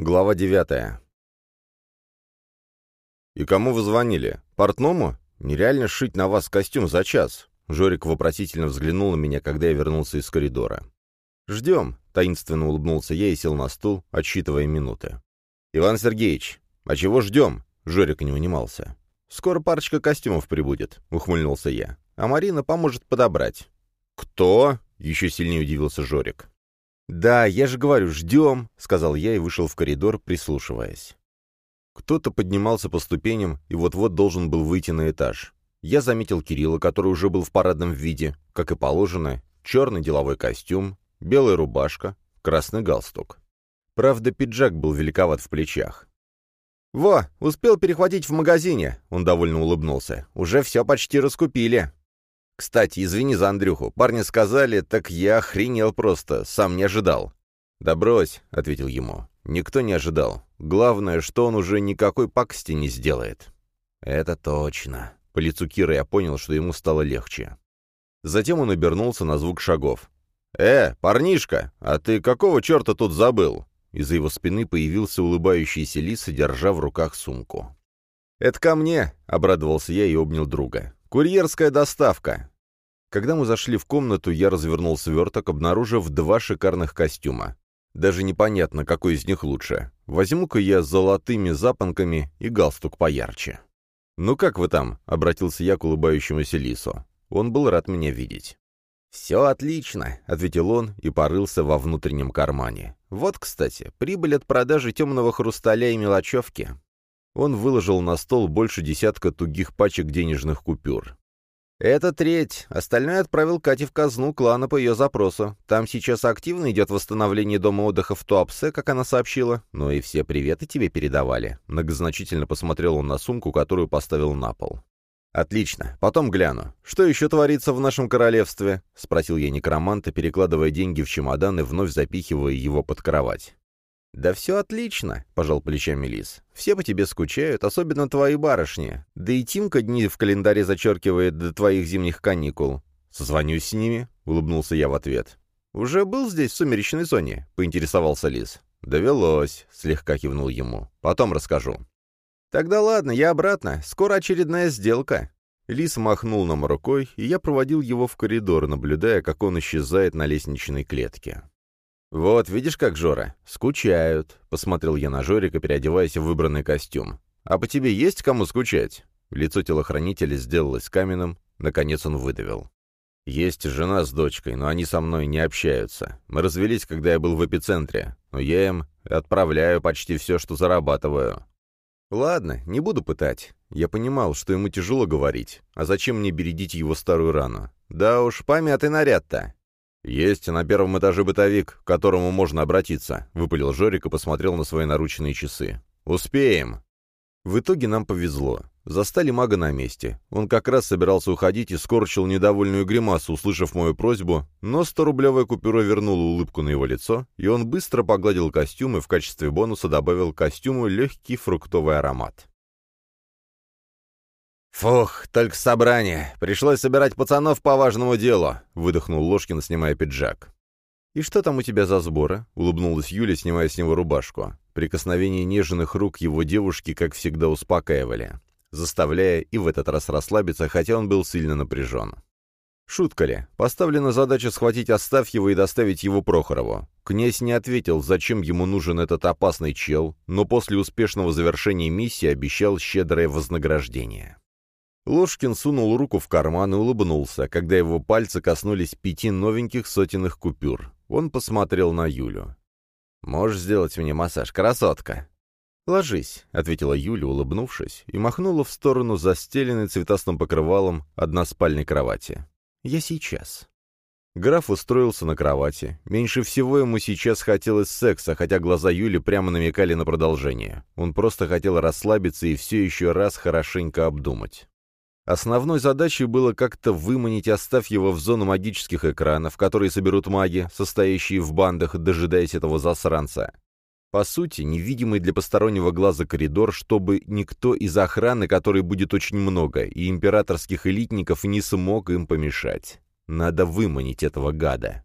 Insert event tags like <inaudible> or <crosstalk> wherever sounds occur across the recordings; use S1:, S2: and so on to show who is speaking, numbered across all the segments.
S1: Глава девятая. «И кому вы звонили? Портному? Нереально шить на вас костюм за час». Жорик вопросительно взглянул на меня, когда я вернулся из коридора. «Ждем», — таинственно улыбнулся я и сел на стул, отсчитывая минуты. «Иван Сергеевич, а чего ждем?» — Жорик не унимался. «Скоро парочка костюмов прибудет», — ухмыльнулся я. «А Марина поможет подобрать». «Кто?» — еще сильнее удивился Жорик. «Да, я же говорю, ждем», — сказал я и вышел в коридор, прислушиваясь. Кто-то поднимался по ступеням и вот-вот должен был выйти на этаж. Я заметил Кирилла, который уже был в парадном виде, как и положено, черный деловой костюм, белая рубашка, красный галстук. Правда, пиджак был великоват в плечах. «Во, успел перехватить в магазине», — он довольно улыбнулся. «Уже все почти раскупили». «Кстати, извини за Андрюху. Парни сказали, так я охренел просто, сам не ожидал». «Да брось», — ответил ему. «Никто не ожидал. Главное, что он уже никакой пакости не сделает». «Это точно». По лицу Кира я понял, что ему стало легче. Затем он обернулся на звук шагов. «Э, парнишка, а ты какого черта тут забыл?» Из-за его спины появился улыбающийся лис, держа в руках сумку. «Это ко мне», — обрадовался я и обнял друга. «Курьерская доставка». Когда мы зашли в комнату, я развернул сверток, обнаружив два шикарных костюма. Даже непонятно, какой из них лучше. Возьму-ка я с золотыми запонками и галстук поярче. «Ну как вы там?» — обратился я к улыбающемуся лису. Он был рад меня видеть. «Все отлично», — ответил он и порылся во внутреннем кармане. «Вот, кстати, прибыль от продажи темного хрусталя и мелочевки. Он выложил на стол больше десятка тугих пачек денежных купюр. «Это треть. Остальное отправил Кате в казну клана по ее запросу. Там сейчас активно идет восстановление дома отдыха в Туапсе, как она сообщила. Ну и все приветы тебе передавали». Многозначительно посмотрел он на сумку, которую поставил на пол. «Отлично. Потом гляну. Что еще творится в нашем королевстве?» — спросил я некроманта, перекладывая деньги в чемодан и вновь запихивая его под кровать. «Да все отлично», — пожал плечами Лис. «Все по тебе скучают, особенно твои барышни. Да и Тимка дни в календаре зачеркивает до твоих зимних каникул». «Созвонюсь с ними», — улыбнулся я в ответ. «Уже был здесь, в сумеречной зоне?» — поинтересовался Лис. «Довелось», — слегка кивнул ему. «Потом расскажу». «Тогда ладно, я обратно. Скоро очередная сделка». Лис махнул нам рукой, и я проводил его в коридор, наблюдая, как он исчезает на лестничной клетке. «Вот, видишь как, Жора? Скучают», — посмотрел я на Жорика, переодеваясь в выбранный костюм. «А по тебе есть кому скучать?» Лицо телохранителя сделалось каменным, наконец он выдавил. «Есть жена с дочкой, но они со мной не общаются. Мы развелись, когда я был в эпицентре, но я им отправляю почти все, что зарабатываю». «Ладно, не буду пытать. Я понимал, что ему тяжело говорить. А зачем мне бередить его старую рану? Да уж, помятый наряд-то. «Есть на первом этаже бытовик, к которому можно обратиться», — выпалил Жорик и посмотрел на свои наручные часы. «Успеем». В итоге нам повезло. Застали мага на месте. Он как раз собирался уходить и скорчил недовольную гримасу, услышав мою просьбу, но 100-рублевая купюра вернула улыбку на его лицо, и он быстро погладил костюм и в качестве бонуса добавил к костюму легкий фруктовый аромат. «Фух, только собрание. Пришлось собирать пацанов по важному делу», — выдохнул Ложкин, снимая пиджак. «И что там у тебя за сборы?» — улыбнулась Юля, снимая с него рубашку. Прикосновения нежных рук его девушки, как всегда, успокаивали, заставляя и в этот раз расслабиться, хотя он был сильно напряжен. Шутка ли? Поставлена задача схватить Астафьева и доставить его Прохорову. Князь не ответил, зачем ему нужен этот опасный чел, но после успешного завершения миссии обещал щедрое вознаграждение. Ложкин сунул руку в карман и улыбнулся, когда его пальцы коснулись пяти новеньких сотенных купюр. Он посмотрел на Юлю. «Можешь сделать мне массаж, красотка?» «Ложись», — ответила Юля, улыбнувшись, и махнула в сторону застеленной цветастым покрывалом односпальной кровати. «Я сейчас». Граф устроился на кровати. Меньше всего ему сейчас хотелось секса, хотя глаза Юли прямо намекали на продолжение. Он просто хотел расслабиться и все еще раз хорошенько обдумать. Основной задачей было как-то выманить Астафьева в зону магических экранов, которые соберут маги, состоящие в бандах, дожидаясь этого засранца. По сути, невидимый для постороннего глаза коридор, чтобы никто из охраны, которой будет очень много, и императорских элитников не смог им помешать. Надо выманить этого гада.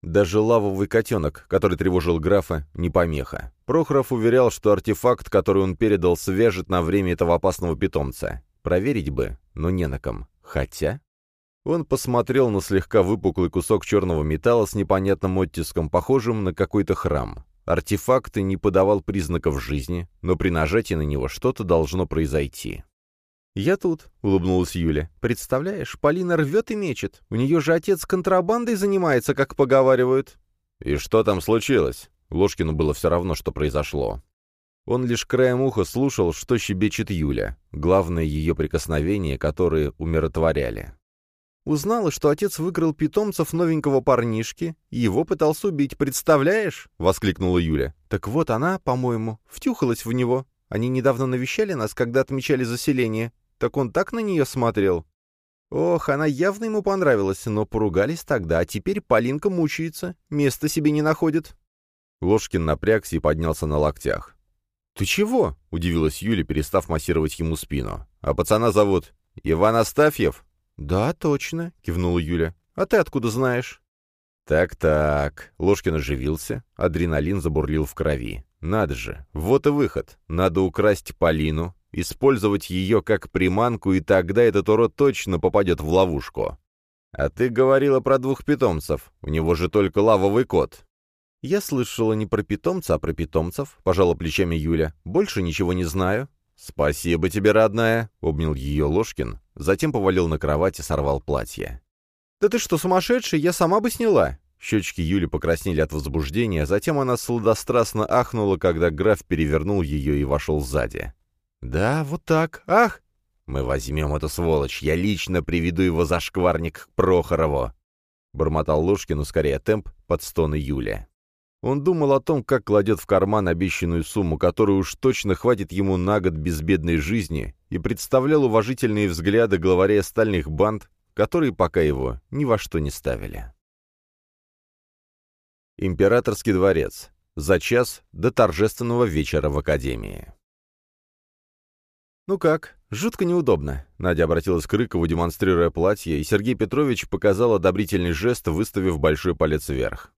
S1: Даже лавовый котенок, который тревожил графа, не помеха. Прохоров уверял, что артефакт, который он передал, свяжет на время этого опасного питомца. Проверить бы, но не на ком. Хотя... Он посмотрел на слегка выпуклый кусок черного металла с непонятным оттиском, похожим на какой-то храм. Артефакт не подавал признаков жизни, но при нажатии на него что-то должно произойти.
S2: «Я тут», — улыбнулась Юля. «Представляешь, Полина рвет и мечет. У нее же отец контрабандой занимается, как поговаривают».
S1: «И что там случилось?» Ложкину было все равно, что произошло. Он лишь краем уха слушал, что щебечет Юля, главное ее прикосновения, которые умиротворяли.
S2: Узнала, что отец выкрал питомцев новенького парнишки, и его пытался убить, представляешь?» — воскликнула Юля. «Так вот она, по-моему, втюхалась в него. Они недавно навещали нас, когда отмечали заселение. Так он так на нее смотрел. Ох, она явно ему понравилась, но поругались тогда, а теперь Полинка мучается, места себе не находит».
S1: Ложкин напрягся и поднялся на локтях.
S2: «Ты чего?» — удивилась Юля, перестав массировать ему спину.
S1: «А пацана зовут Иван Астафьев?»
S2: «Да, точно», — кивнула Юля. «А ты откуда знаешь?»
S1: «Так-так», — Ложкин оживился, адреналин забурлил в крови. «Надо же, вот и выход. Надо украсть Полину, использовать ее как приманку, и тогда этот урод точно попадет в ловушку. А ты говорила про двух питомцев, у него же только лавовый кот».
S2: «Я слышала не про питомца, а про питомцев», — пожала плечами Юля. «Больше ничего не знаю».
S1: «Спасибо тебе, родная», — обнял ее Ложкин, затем повалил на кровать и сорвал платье.
S2: «Да ты что, сумасшедший? Я сама бы сняла!»
S1: Щечки Юли покраснели от возбуждения, затем она сладострастно ахнула, когда граф перевернул ее и вошел сзади.
S2: «Да, вот так. Ах!»
S1: «Мы возьмем эту сволочь. Я лично приведу его за шкварник к Прохорову!» Бормотал Ложкин, ускоряя темп под стоны Юли. Он думал о том, как кладет в карман обещанную сумму, которую уж точно хватит ему на год безбедной жизни, и представлял уважительные взгляды главаря стальных банд, которые пока его ни во что не ставили. Императорский дворец. За час до торжественного вечера в Академии.
S2: «Ну как? Жутко неудобно». Надя обратилась к Рыкову, демонстрируя платье, и Сергей Петрович показал одобрительный жест, выставив большой палец вверх.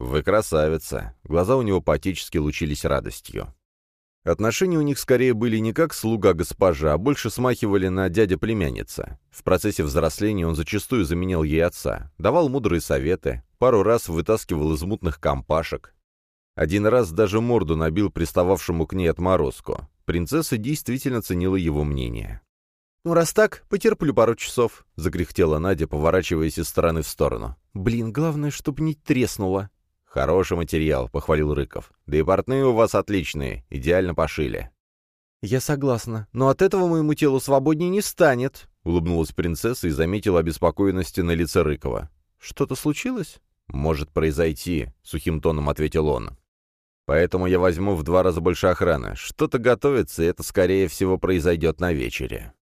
S1: «Вы красавица!» Глаза у него поотечески лучились радостью. Отношения у них скорее были не как слуга-госпожа, а больше смахивали на дядя-племянница. В процессе взросления он зачастую заменял ей отца, давал мудрые советы, пару раз вытаскивал из мутных компашек. Один раз даже морду набил пристававшему к ней отморозку. Принцесса действительно ценила его мнение.
S2: «Ну, раз так, потерплю пару часов», — закряхтела Надя, поворачиваясь из стороны в сторону. «Блин, главное, чтоб не треснуло».
S1: «Хороший материал», — похвалил Рыков. «Да и портные у вас отличные, идеально пошили».
S2: «Я согласна, но от этого моему телу свободнее не станет», — улыбнулась принцесса и заметила обеспокоенность на лице Рыкова. «Что-то случилось?»
S1: «Может произойти», — сухим тоном ответил он. «Поэтому я возьму в два раза больше охраны. Что-то готовится, и это, скорее всего, произойдет на вечере».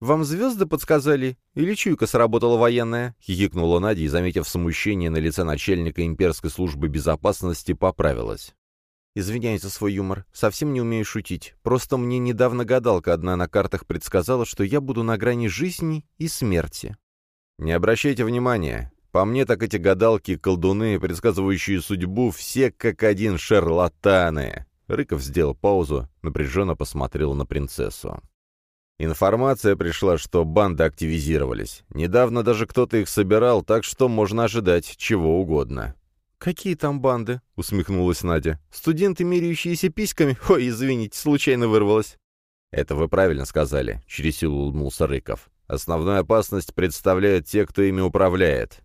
S2: «Вам звезды подсказали? Или чуйка сработала военная?» — хихикнула Надя и, заметив смущение на лице начальника имперской службы безопасности, поправилась. «Извиняюсь за свой юмор. Совсем не умею шутить. Просто мне недавно гадалка одна на картах предсказала, что я буду на грани жизни и смерти».
S1: «Не обращайте внимания. По мне так эти гадалки, колдуны, предсказывающие судьбу, все как один шарлатаны». Рыков сделал паузу, напряженно посмотрел на принцессу. Информация пришла, что банды активизировались. Недавно даже кто-то их собирал, так что можно ожидать чего угодно.
S2: «Какие там банды?» — усмехнулась Надя. «Студенты, меряющиеся письками? <laughs> Ой, извините, случайно вырвалась».
S1: «Это вы правильно сказали», — через силу улыбнулся Рыков. «Основную опасность представляют те, кто ими управляет».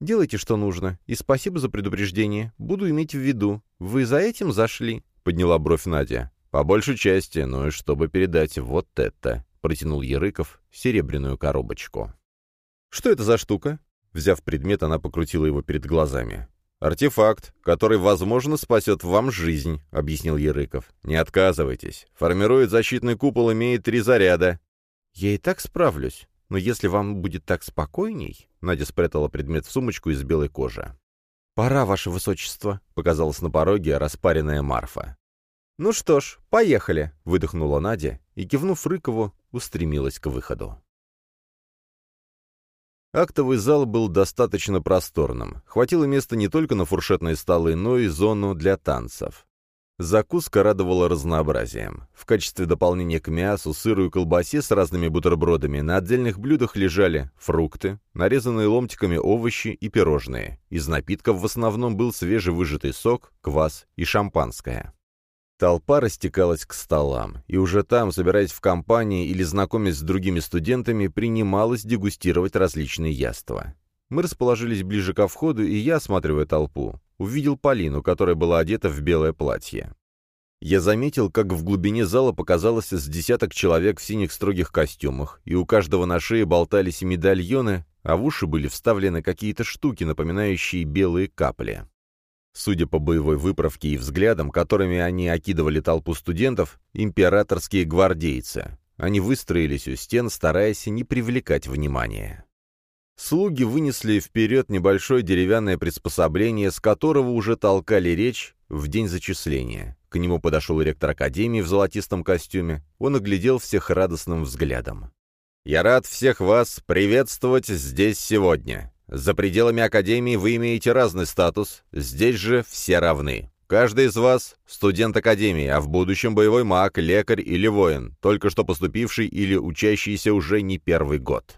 S2: «Делайте, что нужно, и спасибо за предупреждение. Буду иметь в виду. Вы за этим зашли?» — подняла бровь Надя.
S1: «По большей части, ну и чтобы передать вот это», — протянул Ярыков серебряную коробочку.
S2: «Что это за штука?» Взяв предмет, она покрутила его перед глазами.
S1: «Артефакт, который, возможно, спасет вам жизнь», — объяснил Ярыков. «Не отказывайтесь. Формирует защитный купол, имеет три заряда».
S2: «Я и так справлюсь. Но если вам будет так спокойней...» Надя спрятала предмет в сумочку из белой кожи. «Пора, ваше высочество», — показалась на пороге распаренная Марфа. «Ну что ж, поехали!» — выдохнула Надя и, кивнув Рыкову, устремилась к выходу.
S1: Актовый зал был достаточно просторным. Хватило места не только на фуршетные столы, но и зону для танцев. Закуска радовала разнообразием. В качестве дополнения к мясу, сыру и колбасе с разными бутербродами на отдельных блюдах лежали фрукты, нарезанные ломтиками овощи и пирожные. Из напитков в основном был свежевыжатый сок, квас и шампанское. Толпа растекалась к столам, и уже там, собираясь в компании или знакомясь с другими студентами, принималось дегустировать различные яства. Мы расположились ближе ко входу, и я, осматривая толпу, увидел Полину, которая была одета в белое платье. Я заметил, как в глубине зала показалось с десяток человек в синих строгих костюмах, и у каждого на шее болтались медальоны, а в уши были вставлены какие-то штуки, напоминающие белые капли. Судя по боевой выправке и взглядам, которыми они окидывали толпу студентов, императорские гвардейцы. Они выстроились у стен, стараясь не привлекать внимания. Слуги вынесли вперед небольшое деревянное приспособление, с которого уже толкали речь в день зачисления. К нему подошел ректор академии в золотистом костюме. Он оглядел всех радостным взглядом. «Я рад всех вас приветствовать здесь сегодня. За пределами Академии вы имеете разный статус, здесь же все равны. Каждый из вас – студент Академии, а в будущем боевой маг, лекарь или воин, только что поступивший или учащийся уже не первый год.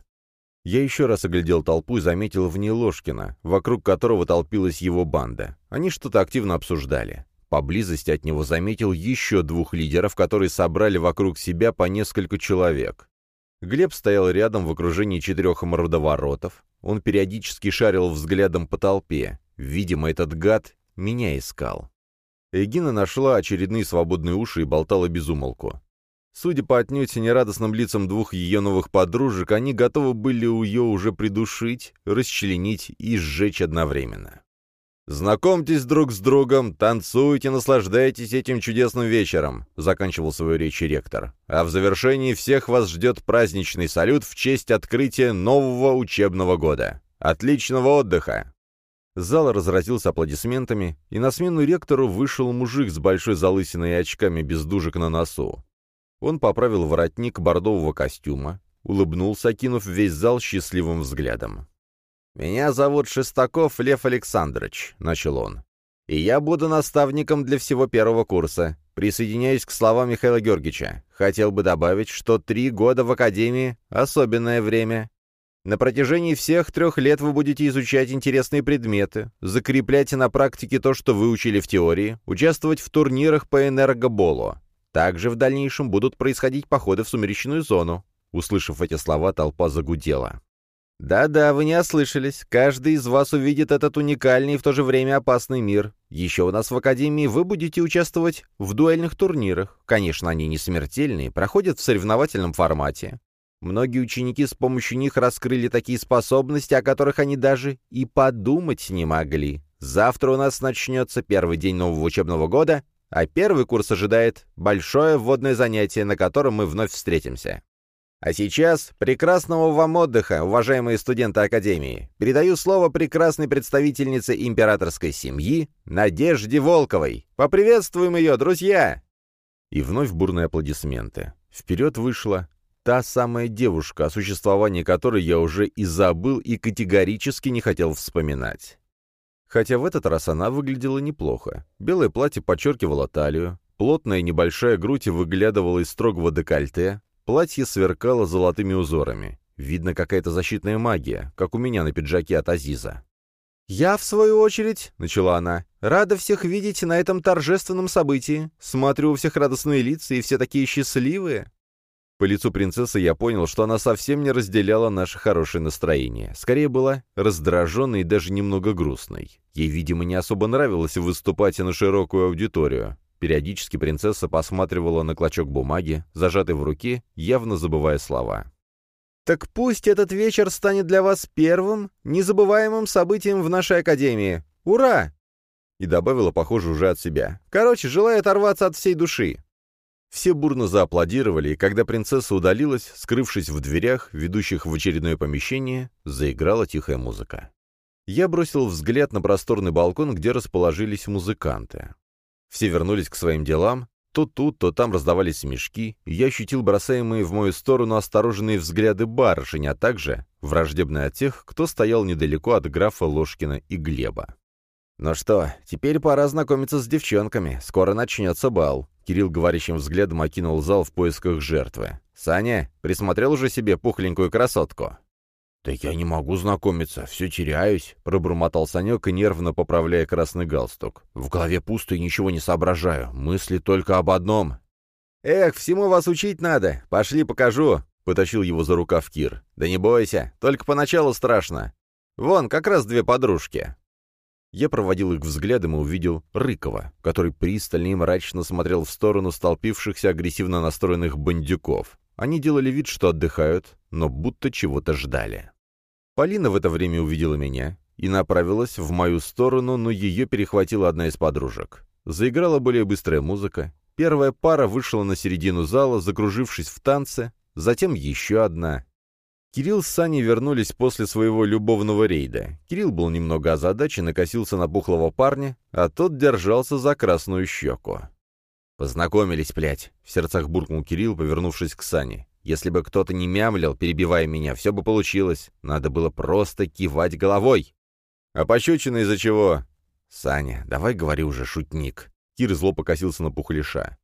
S1: Я еще раз оглядел толпу и заметил в ней Ложкина, вокруг которого толпилась его банда. Они что-то активно обсуждали. Поблизости от него заметил еще двух лидеров, которые собрали вокруг себя по несколько человек. Глеб стоял рядом в окружении четырех мордоворотов. Он периодически шарил взглядом по толпе. Видимо, этот гад меня искал. Эгина нашла очередные свободные уши и болтала без умолку. Судя по отнюдь нерадостным лицам двух ее новых подружек, они готовы были ее уже придушить, расчленить и сжечь одновременно. «Знакомьтесь друг с другом, танцуйте, наслаждайтесь этим чудесным вечером», — заканчивал свою речь ректор. «А в завершении всех вас ждет праздничный салют в честь открытия нового учебного года. Отличного отдыха!» Зал разразился аплодисментами, и на смену ректору вышел мужик с большой залысиной и очками без дужек на носу. Он поправил воротник бордового костюма, улыбнулся, окинув весь зал счастливым взглядом. «Меня зовут Шестаков Лев Александрович», — начал он. «И я буду наставником для всего первого курса. Присоединяюсь к словам Михаила Георгиевича. Хотел бы добавить, что три года в Академии — особенное время. На протяжении всех трех лет вы будете изучать интересные предметы, закреплять на практике то, что выучили в теории, участвовать в турнирах по энергоболу. Также в дальнейшем будут происходить походы в сумеречную зону». Услышав эти слова, толпа загудела. «Да-да, вы не ослышались. Каждый из вас увидит этот уникальный и в то же время опасный мир. Еще у нас в Академии вы будете участвовать в дуэльных турнирах. Конечно, они не смертельные, проходят в соревновательном формате. Многие ученики с помощью них раскрыли такие способности, о которых они даже и подумать не могли. Завтра у нас начнется первый день нового учебного года, а первый курс ожидает большое вводное занятие, на котором мы вновь встретимся. А сейчас прекрасного вам отдыха, уважаемые студенты Академии. Передаю слово прекрасной представительнице императорской семьи Надежде Волковой. Поприветствуем ее, друзья!» И вновь бурные аплодисменты. Вперед вышла та самая девушка, о существовании которой я уже и забыл и категорически не хотел вспоминать. Хотя в этот раз она выглядела неплохо. Белое платье подчеркивало талию, плотная небольшая грудь выглядывала из строгого декольте, Платье сверкало золотыми узорами. Видно, какая-то защитная магия, как у меня на пиджаке от Азиза. «Я, в свою очередь», — начала она, — «рада всех видеть на этом торжественном событии. Смотрю, у всех радостные лица, и все такие счастливые». По лицу принцессы я понял, что она совсем не разделяла наше хорошее настроение. Скорее была раздраженной и даже немного грустной. Ей, видимо, не особо нравилось выступать на широкую аудиторию. Периодически принцесса посматривала на клочок бумаги, зажатый в руке, явно забывая слова. «Так пусть этот вечер станет для вас первым, незабываемым событием в нашей академии. Ура!» И добавила, похоже, уже от себя. «Короче, желаю оторваться от всей души». Все бурно зааплодировали, и когда принцесса удалилась, скрывшись в дверях, ведущих в очередное помещение, заиграла тихая музыка. Я бросил взгляд на просторный балкон, где расположились музыканты. Все вернулись к своим делам, То тут, то там раздавались смешки, я ощутил бросаемые в мою сторону осторожные взгляды барышень, а также враждебные от тех, кто стоял недалеко от графа Ложкина и Глеба. «Ну что, теперь пора знакомиться с девчонками. Скоро начнется бал». Кирилл говорящим взглядом окинул зал в поисках жертвы. «Саня, присмотрел уже себе пухленькую красотку?» «Да я не могу знакомиться, все теряюсь», — пробормотал Санек, нервно поправляя красный галстук. «В голове пусто и ничего не соображаю. Мысли только об одном». «Эх, всему вас учить надо. Пошли покажу», — потащил его за рукав Кир. «Да не бойся, только поначалу страшно. Вон, как раз две подружки». Я проводил их взглядом и увидел Рыкова, который пристально и мрачно смотрел в сторону столпившихся агрессивно настроенных бандюков. Они делали вид, что отдыхают, но будто чего-то ждали. Полина в это время увидела меня и направилась в мою сторону, но ее перехватила одна из подружек. Заиграла более быстрая музыка. Первая пара вышла на середину зала, закружившись в танце, затем еще одна. Кирилл с Саней вернулись после своего любовного рейда. Кирилл был немного озадачен и косился на пухлого парня, а тот держался за красную щеку. «Познакомились, блядь», — в сердцах буркнул Кирилл, повернувшись к Сане. Если бы кто-то не мямлил, перебивая меня, все бы получилось. Надо было просто кивать головой. А пощечина из-за чего? Саня, давай говори уже, шутник. Кир зло покосился на пухляша.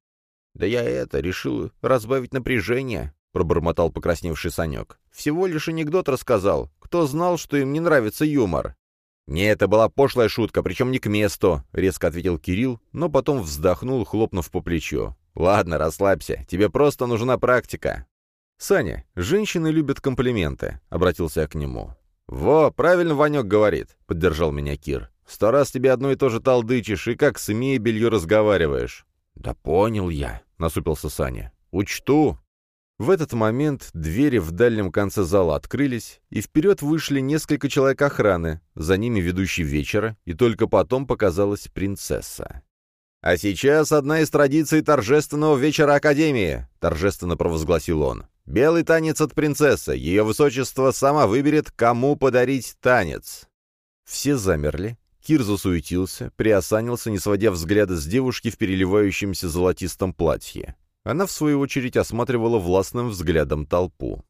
S1: Да я это, решил разбавить напряжение, пробормотал покрасневший Санек. Всего лишь анекдот рассказал. Кто знал, что им не нравится юмор? «Не, это была пошлая шутка, причем не к месту», — резко ответил Кирилл, но потом вздохнул, хлопнув по плечу. «Ладно, расслабься, тебе просто нужна практика». «Саня, женщины любят комплименты», — обратился я к нему. «Во, правильно Ванек говорит», — поддержал меня Кир. «Сто раз тебе одно и то же талдычишь, и как с мебелью разговариваешь». «Да понял я», — насупился Саня. «Учту». В этот момент двери в дальнем конце зала открылись, и вперед вышли несколько человек охраны, за ними ведущий вечера, и только потом показалась принцесса. «А сейчас одна из традиций торжественного вечера Академии», — торжественно провозгласил он. Белый танец от принцессы. Ее высочество сама выберет, кому подарить танец. Все замерли. Кир засуетился, приосанился, не сводя взгляда с девушки в переливающемся золотистом платье. Она, в свою очередь, осматривала властным взглядом толпу.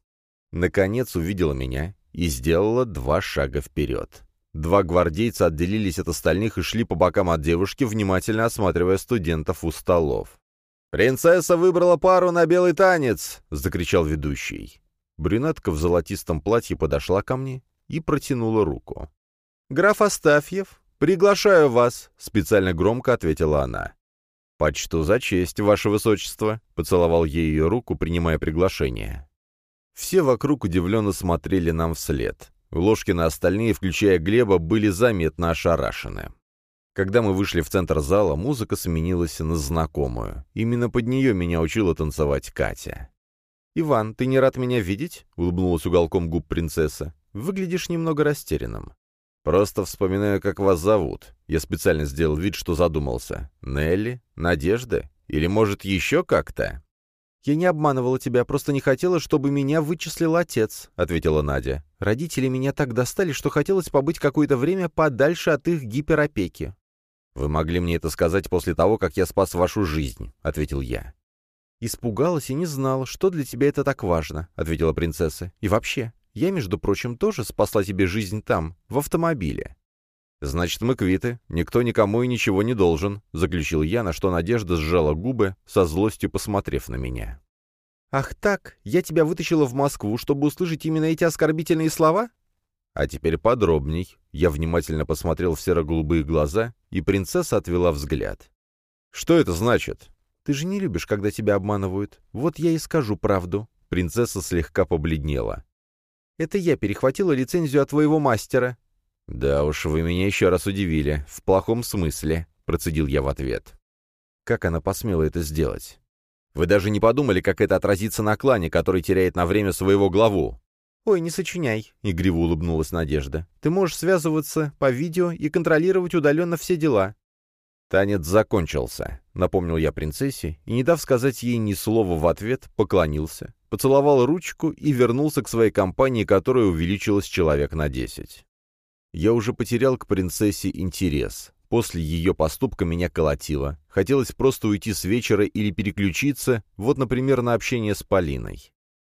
S1: Наконец увидела меня и сделала два шага вперед. Два гвардейца отделились от остальных и шли по бокам от девушки, внимательно осматривая студентов у столов. «Принцесса выбрала пару на белый танец!» — закричал ведущий. Брюнетка в золотистом платье подошла ко мне и протянула руку. «Граф Астафьев, приглашаю вас!» — специально громко ответила она. «Почту за честь, ваше высочество!» — поцеловал ей ее руку, принимая приглашение. Все вокруг удивленно смотрели нам вслед. Ложкины остальные, включая Глеба, были заметно ошарашены. Когда мы вышли в центр зала, музыка сменилась на знакомую. Именно под нее меня учила танцевать Катя. «Иван, ты не рад меня видеть?» — улыбнулась уголком губ принцесса. «Выглядишь немного растерянным». «Просто вспоминаю, как вас зовут. Я специально сделал вид, что задумался. Нелли? Надежда? Или, может, еще как-то?»
S2: «Я не обманывала тебя, просто не хотела, чтобы меня вычислил отец», — ответила Надя. «Родители меня так достали, что хотелось побыть какое-то время подальше от их гиперопеки.
S1: «Вы могли мне это сказать после того, как я спас вашу жизнь», — ответил я.
S2: «Испугалась и не знала, что для тебя это так важно», — ответила принцесса. «И вообще, я, между прочим, тоже спасла тебе жизнь там, в автомобиле».
S1: «Значит, мы квиты. Никто никому и ничего не должен», — заключил я, на что Надежда сжала губы, со злостью посмотрев на меня.
S2: «Ах так, я тебя вытащила в Москву, чтобы услышать именно эти оскорбительные слова?»
S1: А теперь подробней. Я внимательно посмотрел в серо-голубые глаза, и принцесса отвела взгляд. «Что это значит?»
S2: «Ты же не любишь, когда тебя обманывают. Вот я и скажу правду».
S1: Принцесса слегка побледнела.
S2: «Это я перехватила лицензию от твоего мастера».
S1: «Да уж, вы меня еще раз удивили. В плохом смысле», — процедил я в ответ.
S2: Как она посмела это сделать?
S1: «Вы даже не подумали, как это отразится на клане, который теряет на время своего главу?»
S2: «Ой, не сочиняй», — игриво улыбнулась Надежда. «Ты можешь связываться по видео и контролировать удаленно все дела».
S1: «Танец закончился», — напомнил я принцессе, и, не дав сказать ей ни слова в ответ, поклонился, поцеловал ручку и вернулся к своей компании, которая увеличилась человек на десять. Я уже потерял к принцессе интерес. После ее поступка меня колотило. Хотелось просто уйти с вечера или переключиться, вот, например, на общение с Полиной.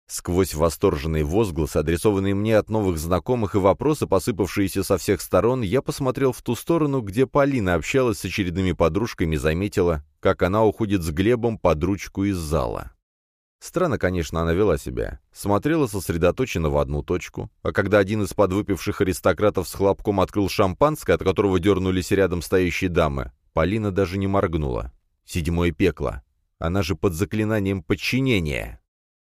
S1: Сквозь восторженные возгласы, адресованные мне от новых знакомых и вопросы, посыпавшиеся со всех сторон, я посмотрел в ту сторону, где Полина общалась с очередными подружками и заметила, как она уходит с Глебом под ручку из зала. Странно, конечно, она вела себя. Смотрела сосредоточенно в одну точку, а когда один из подвыпивших аристократов с хлопком открыл шампанское, от которого дернулись рядом стоящие дамы, Полина даже не моргнула. Седьмое пекло. Она же под заклинанием подчинения.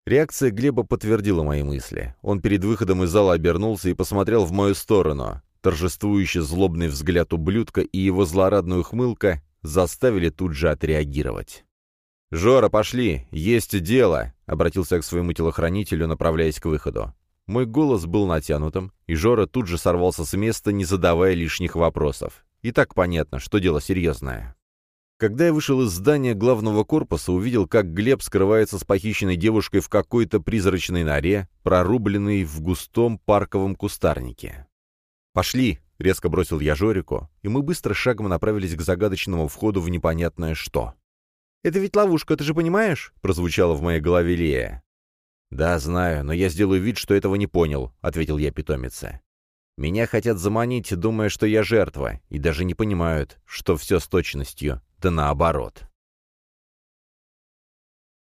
S1: Реакция Глеба подтвердила мои мысли. Он перед выходом из зала обернулся и посмотрел в мою сторону. Торжествующий злобный взгляд ублюдка и его злорадная ухмылка заставили тут же отреагировать. «Жора, пошли! Есть дело!» — обратился я к своему телохранителю, направляясь к выходу. Мой голос был натянутым, и Жора тут же сорвался с места, не задавая лишних вопросов. И так понятно, что дело серьезное. Когда я вышел из здания главного корпуса, увидел, как Глеб скрывается с похищенной девушкой в какой-то призрачной норе, прорубленной в густом парковом кустарнике. «Пошли!» — резко бросил я Жорику, и мы быстро шагом направились к загадочному входу в непонятное что.
S2: «Это ведь ловушка, ты же понимаешь?» — прозвучало в моей голове Лея.
S1: «Да, знаю, но я сделаю вид, что этого не понял», — ответил я питомице. «Меня хотят заманить, думая, что я жертва, и даже не понимают, что все с точностью, да наоборот».